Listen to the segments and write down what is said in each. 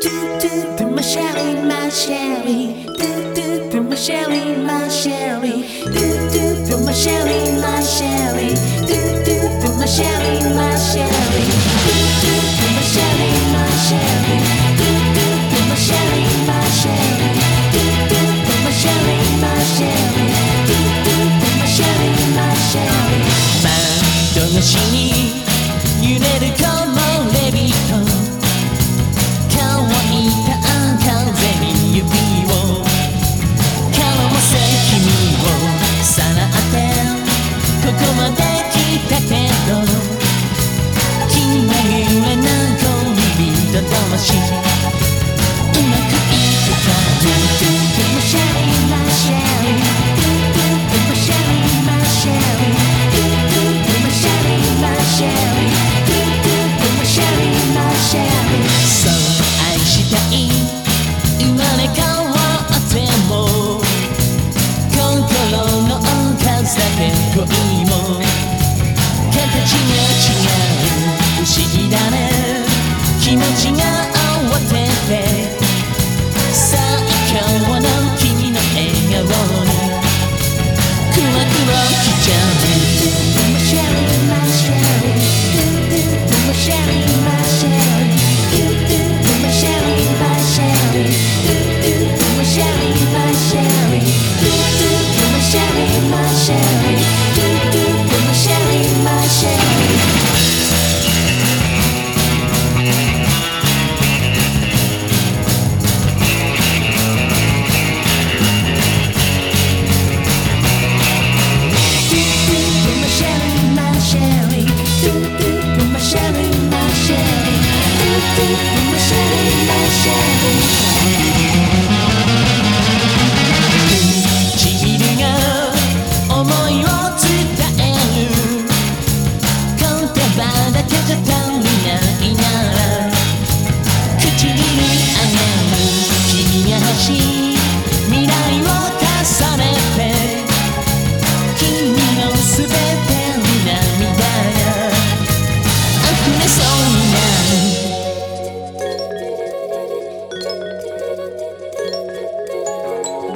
Do do do my sherry, my sherry. Do do do my sherry, my sherry. Do do do my sherry, my sherry. Do do do my sherry, my sherry. 你怎么信？gigante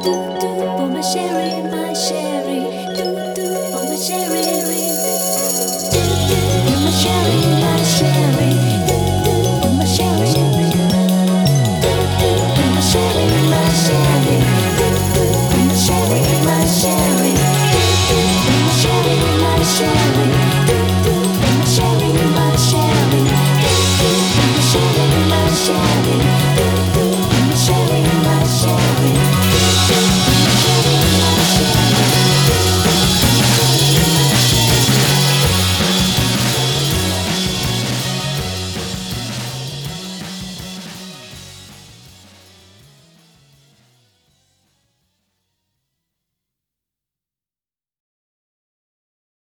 do my sherry, my sherry, do do for my sherry. shining